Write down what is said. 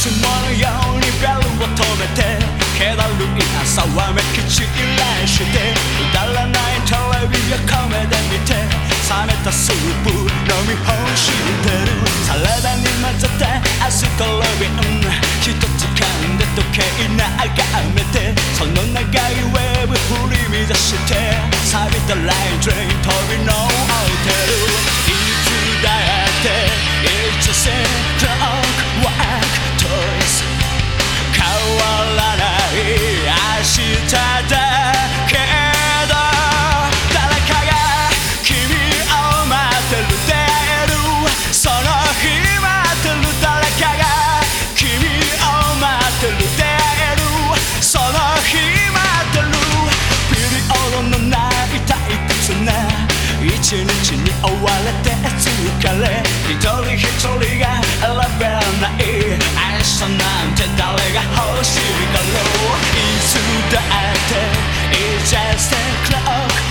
つものようにベルを止めて気だるい朝はめきちらしてくだらないテレビやカメで見て冷めたスープ飲み干してるサラダに混ぜてアストロビン一つ噛んで時計眺めてその長いウェーブ振り乱して錆びたラインドレイン飛びの一日に追われて疲れ一人一人が選べない愛日なんて誰が欲しいだろう。いつだって It's just ク clock